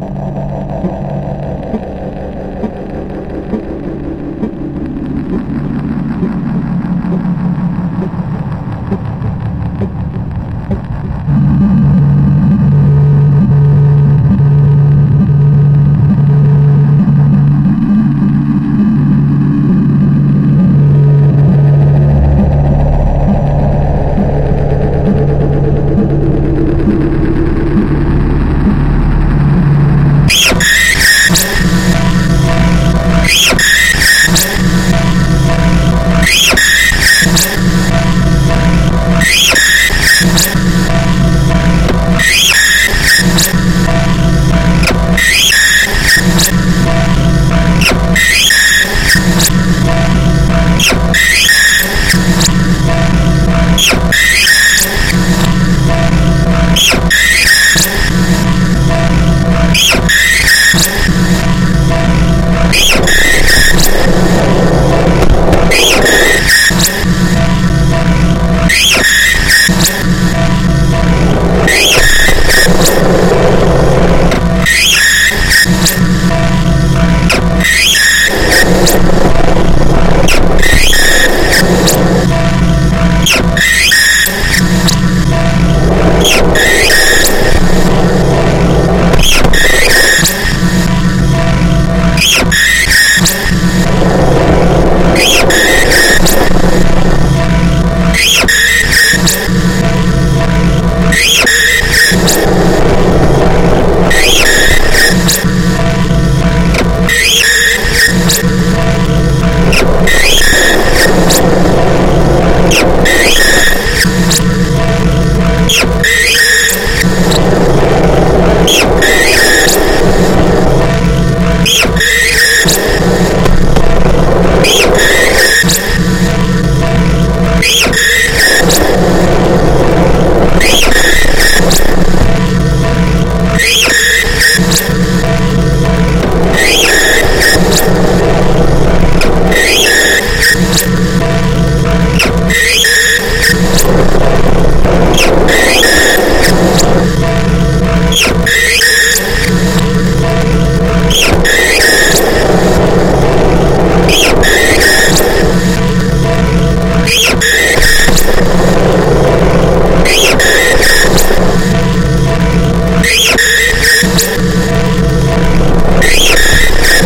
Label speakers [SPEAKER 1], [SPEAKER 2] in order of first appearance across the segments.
[SPEAKER 1] うん。Thank you.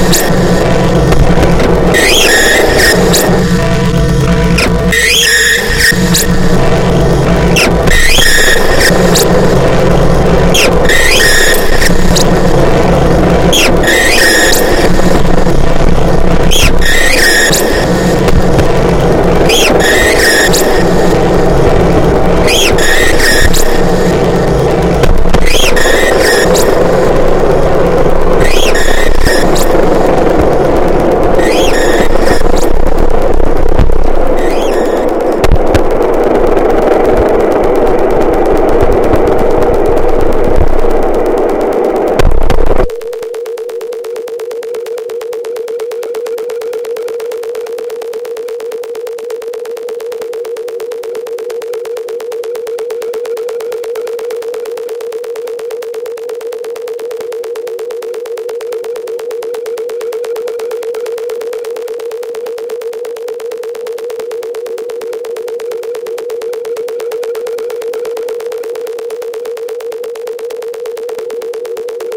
[SPEAKER 1] you